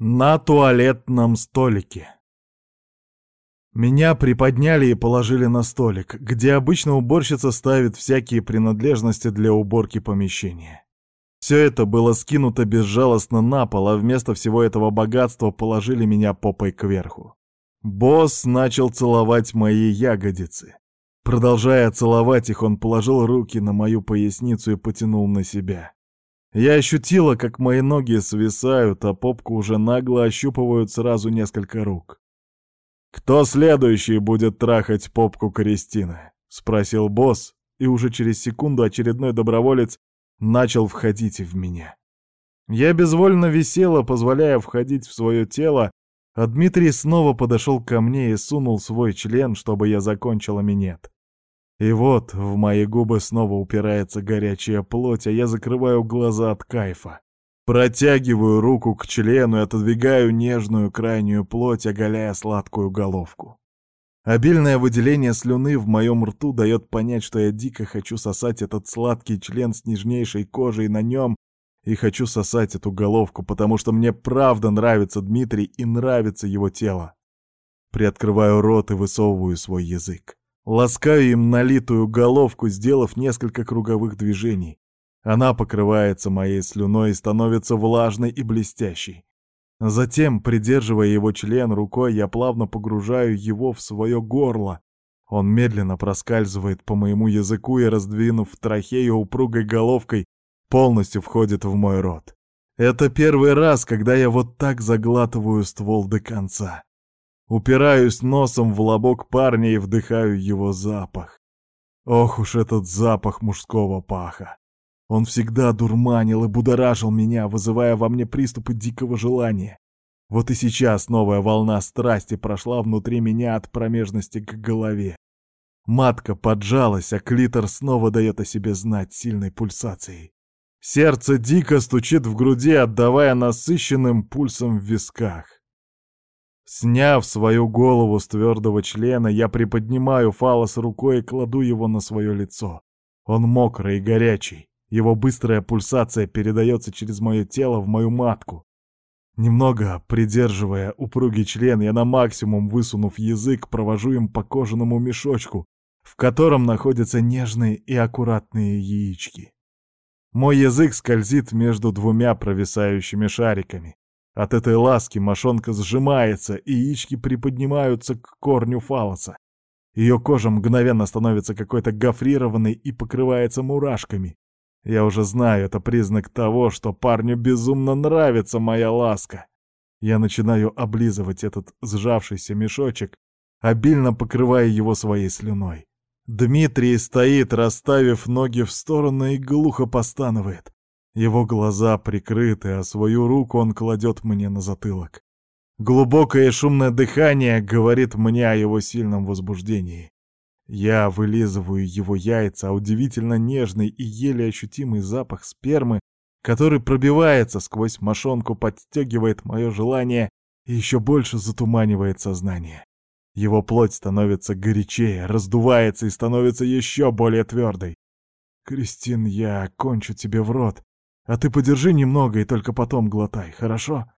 На туалетном столике. Меня приподняли и положили на столик, где обычно уборщица ставит всякие принадлежности для уборки помещения. Все это было скинуто безжалостно на пол, а вместо всего этого богатства положили меня попой кверху. Босс начал целовать мои ягодицы. Продолжая целовать их, он положил руки на мою поясницу и потянул на себя. Я ощутила, как мои ноги свисают, а попку уже нагло ощупывают сразу несколько рук. «Кто следующий будет трахать попку Кристины?» — спросил босс, и уже через секунду очередной доброволец начал входить в меня. Я безвольно висела, позволяя входить в свое тело, а Дмитрий снова подошел ко мне и сунул свой член, чтобы я закончила минет. И вот в мои губы снова упирается горячая плоть, а я закрываю глаза от кайфа. Протягиваю руку к члену и отодвигаю нежную крайнюю плоть, оголяя сладкую головку. Обильное выделение слюны в моем рту дает понять, что я дико хочу сосать этот сладкий член с нежнейшей кожей на нем и хочу сосать эту головку, потому что мне правда нравится Дмитрий и нравится его тело. Приоткрываю рот и высовываю свой язык. Ласкаю им налитую головку, сделав несколько круговых движений. Она покрывается моей слюной и становится влажной и блестящей. Затем, придерживая его член рукой, я плавно погружаю его в свое горло. Он медленно проскальзывает по моему языку и, раздвинув трахею упругой головкой, полностью входит в мой рот. Это первый раз, когда я вот так заглатываю ствол до конца. Упираюсь носом в лобок парня и вдыхаю его запах. Ох уж этот запах мужского паха. Он всегда дурманил и будоражил меня, вызывая во мне приступы дикого желания. Вот и сейчас новая волна страсти прошла внутри меня от промежности к голове. Матка поджалась, а клитор снова дает о себе знать сильной пульсацией. Сердце дико стучит в груди, отдавая насыщенным пульсом в висках. Сняв свою голову с твердого члена, я приподнимаю фалос рукой и кладу его на свое лицо. Он мокрый и горячий. Его быстрая пульсация передается через мое тело в мою матку. Немного придерживая упругий член, я на максимум, высунув язык, провожу им по кожаному мешочку, в котором находятся нежные и аккуратные яички. Мой язык скользит между двумя провисающими шариками. От этой ласки мошонка сжимается, и яички приподнимаются к корню фалоса. Ее кожа мгновенно становится какой-то гофрированной и покрывается мурашками. Я уже знаю, это признак того, что парню безумно нравится моя ласка. Я начинаю облизывать этот сжавшийся мешочек, обильно покрывая его своей слюной. Дмитрий стоит, расставив ноги в стороны и глухо постанывает. Его глаза прикрыты, а свою руку он кладет мне на затылок. Глубокое шумное дыхание говорит мне о его сильном возбуждении. Я вылизываю его яйца, а удивительно нежный и еле ощутимый запах спермы, который пробивается сквозь мошонку, подстегивает мое желание и еще больше затуманивает сознание. Его плоть становится горячее, раздувается и становится еще более твердой. «Кристин, я кончу тебе в рот, а ты подержи немного и только потом глотай, хорошо?»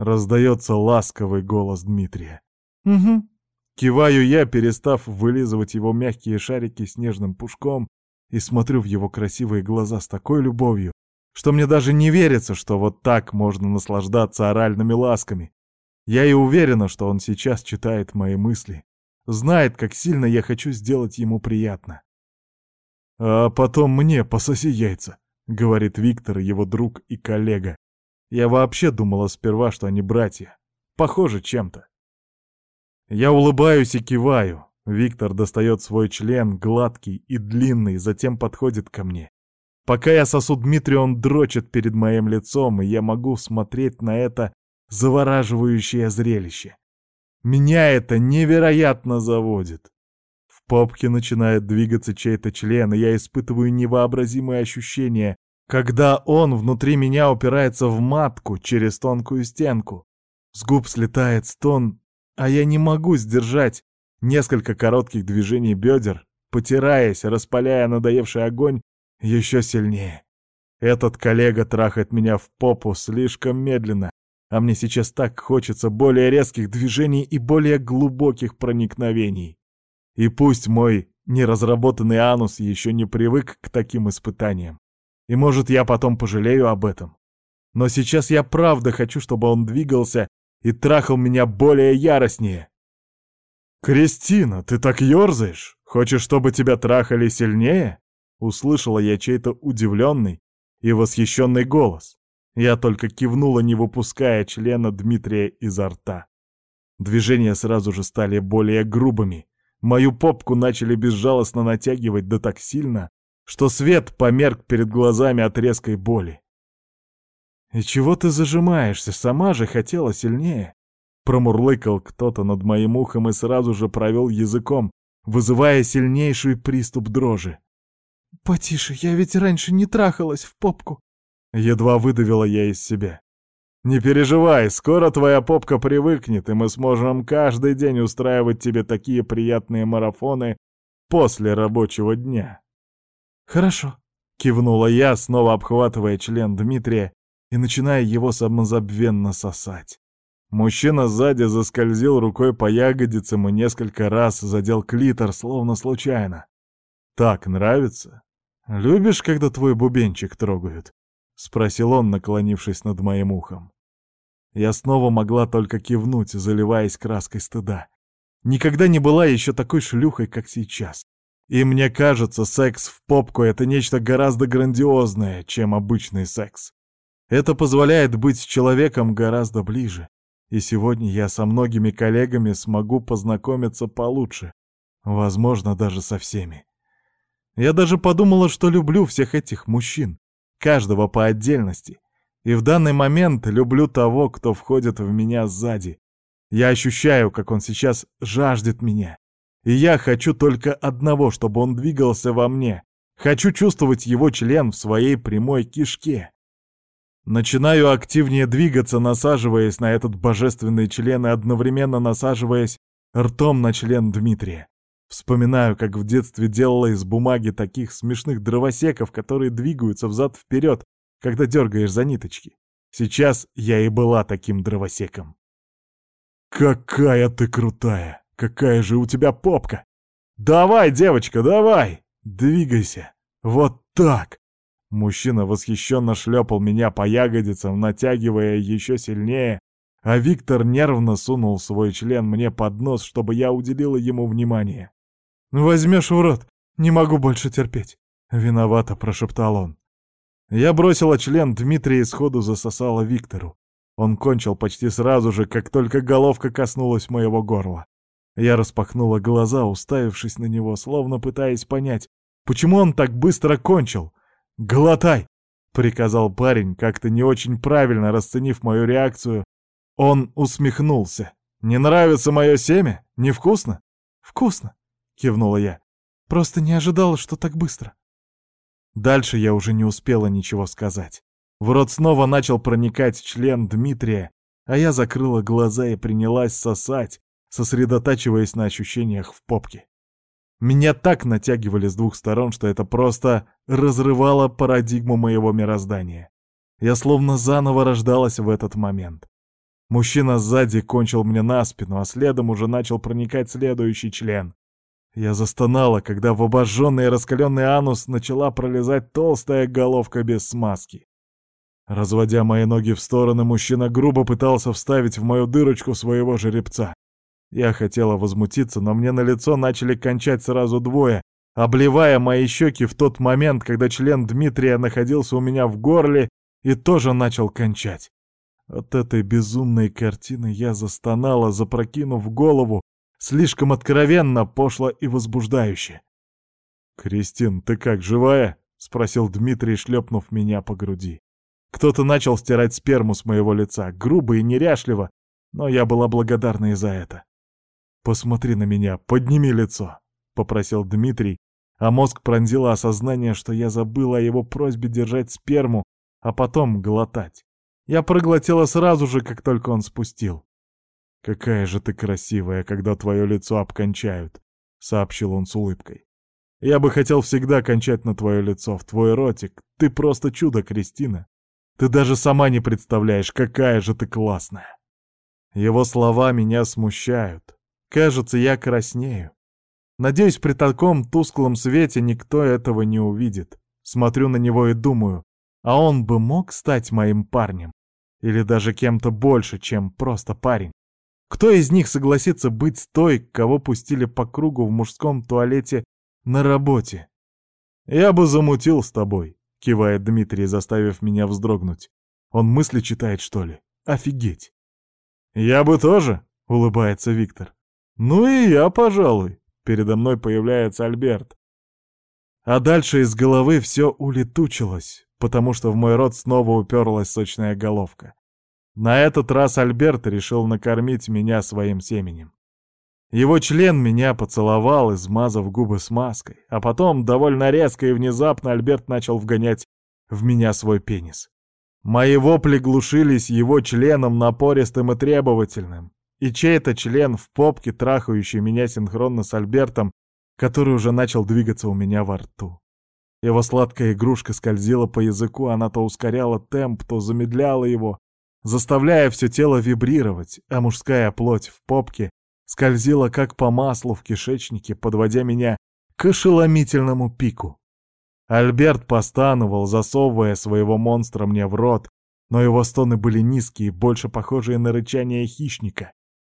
Раздается ласковый голос Дмитрия. «Угу», Киваю я, перестав вылизывать его мягкие шарики снежным пушком, и смотрю в его красивые глаза с такой любовью, что мне даже не верится, что вот так можно наслаждаться оральными ласками. Я и уверена, что он сейчас читает мои мысли, знает, как сильно я хочу сделать ему приятно. «А потом мне пососи яйца», — говорит Виктор, его друг и коллега. Я вообще думала сперва, что они братья. Похожи чем-то. Я улыбаюсь и киваю. Виктор достает свой член, гладкий и длинный, затем подходит ко мне. Пока я сосу Дмитрия, он дрочит перед моим лицом, и я могу смотреть на это завораживающее зрелище. Меня это невероятно заводит. В попке начинает двигаться чей-то член, и я испытываю невообразимые ощущения, когда он внутри меня упирается в матку через тонкую стенку. С губ слетает стон, а я не могу сдержать несколько коротких движений бедер, потираясь, распаляя надоевший огонь еще сильнее. Этот коллега трахает меня в попу слишком медленно, А мне сейчас так хочется более резких движений и более глубоких проникновений. И пусть мой неразработанный анус еще не привык к таким испытаниям. И может, я потом пожалею об этом. Но сейчас я правда хочу, чтобы он двигался и трахал меня более яростнее. «Кристина, ты так ерзаешь? Хочешь, чтобы тебя трахали сильнее?» Услышала я чей-то удивленный и восхищенный голос. Я только кивнула, не выпуская члена Дмитрия изо рта. Движения сразу же стали более грубыми. Мою попку начали безжалостно натягивать да так сильно, что свет померк перед глазами от резкой боли. «И чего ты зажимаешься? Сама же хотела сильнее!» Промурлыкал кто-то над моим ухом и сразу же провел языком, вызывая сильнейший приступ дрожи. «Потише, я ведь раньше не трахалась в попку!» Едва выдавила я из себя. «Не переживай, скоро твоя попка привыкнет, и мы сможем каждый день устраивать тебе такие приятные марафоны после рабочего дня». «Хорошо», — кивнула я, снова обхватывая член Дмитрия и начиная его самозабвенно сосать. Мужчина сзади заскользил рукой по ягодицам и несколько раз задел клитор, словно случайно. «Так нравится? Любишь, когда твой бубенчик трогают?» — спросил он, наклонившись над моим ухом. Я снова могла только кивнуть, заливаясь краской стыда. Никогда не была еще такой шлюхой, как сейчас. И мне кажется, секс в попку — это нечто гораздо грандиозное, чем обычный секс. Это позволяет быть с человеком гораздо ближе. И сегодня я со многими коллегами смогу познакомиться получше. Возможно, даже со всеми. Я даже подумала, что люблю всех этих мужчин каждого по отдельности. И в данный момент люблю того, кто входит в меня сзади. Я ощущаю, как он сейчас жаждет меня. И я хочу только одного, чтобы он двигался во мне. Хочу чувствовать его член в своей прямой кишке. Начинаю активнее двигаться, насаживаясь на этот божественный член и одновременно насаживаясь ртом на член Дмитрия. Вспоминаю, как в детстве делала из бумаги таких смешных дровосеков, которые двигаются взад-вперед, когда дергаешь за ниточки. Сейчас я и была таким дровосеком. «Какая ты крутая! Какая же у тебя попка! Давай, девочка, давай! Двигайся! Вот так!» Мужчина восхищенно шлепал меня по ягодицам, натягивая еще сильнее, а Виктор нервно сунул свой член мне под нос, чтобы я уделила ему внимание. «Возьмешь в рот, не могу больше терпеть», — виновато прошептал он. Я бросила член Дмитрия и сходу засосала Виктору. Он кончил почти сразу же, как только головка коснулась моего горла. Я распахнула глаза, уставившись на него, словно пытаясь понять, почему он так быстро кончил. «Глотай!» — приказал парень, как-то не очень правильно расценив мою реакцию. Он усмехнулся. «Не нравится мое семя? Невкусно?» «Вкусно!» — кивнула я. «Просто не ожидала, что так быстро». Дальше я уже не успела ничего сказать. В рот снова начал проникать член Дмитрия, а я закрыла глаза и принялась сосать, сосредотачиваясь на ощущениях в попке. Меня так натягивали с двух сторон, что это просто разрывало парадигму моего мироздания. Я словно заново рождалась в этот момент. Мужчина сзади кончил мне на спину, а следом уже начал проникать следующий член. Я застонала, когда в обожженный и раскаленный анус начала пролезать толстая головка без смазки. Разводя мои ноги в стороны, мужчина грубо пытался вставить в мою дырочку своего жеребца. Я хотела возмутиться, но мне на лицо начали кончать сразу двое, обливая мои щеки в тот момент, когда член Дмитрия находился у меня в горле и тоже начал кончать. От этой безумной картины я застонала, запрокинув голову Слишком откровенно, пошло и возбуждающе. «Кристин, ты как, живая?» — спросил Дмитрий, шлепнув меня по груди. Кто-то начал стирать сперму с моего лица, грубо и неряшливо, но я была благодарна и за это. «Посмотри на меня, подними лицо», — попросил Дмитрий, а мозг пронзило осознание, что я забыла о его просьбе держать сперму, а потом глотать. Я проглотила сразу же, как только он спустил. «Какая же ты красивая, когда твое лицо обкончают», — сообщил он с улыбкой. «Я бы хотел всегда кончать на твое лицо, в твой ротик. Ты просто чудо, Кристина. Ты даже сама не представляешь, какая же ты классная. Его слова меня смущают. Кажется, я краснею. Надеюсь, при таком тусклом свете никто этого не увидит. Смотрю на него и думаю, а он бы мог стать моим парнем? Или даже кем-то больше, чем просто парень? Кто из них согласится быть той, кого пустили по кругу в мужском туалете на работе? «Я бы замутил с тобой», — кивает Дмитрий, заставив меня вздрогнуть. Он мысли читает, что ли? Офигеть. «Я бы тоже», — улыбается Виктор. «Ну и я, пожалуй». Передо мной появляется Альберт. А дальше из головы все улетучилось, потому что в мой рот снова уперлась сочная головка. На этот раз Альберт решил накормить меня своим семенем. Его член меня поцеловал, измазав губы смазкой, а потом, довольно резко и внезапно, Альберт начал вгонять в меня свой пенис. Мои вопли глушились его членом напористым и требовательным, и чей-то член в попке, трахающий меня синхронно с Альбертом, который уже начал двигаться у меня во рту. Его сладкая игрушка скользила по языку, она то ускоряла темп, то замедляла его, заставляя все тело вибрировать, а мужская плоть в попке скользила как по маслу в кишечнике, подводя меня к ошеломительному пику. Альберт постановал, засовывая своего монстра мне в рот, но его стоны были низкие, больше похожие на рычание хищника.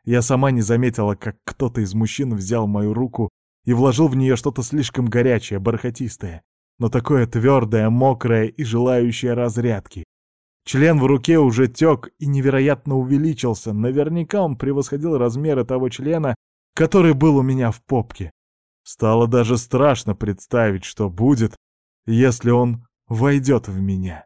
Я сама не заметила, как кто-то из мужчин взял мою руку и вложил в нее что-то слишком горячее, бархатистое, но такое твердое, мокрое и желающее разрядки. Член в руке уже тек и невероятно увеличился. Наверняка он превосходил размеры того члена, который был у меня в попке. Стало даже страшно представить, что будет, если он войдет в меня.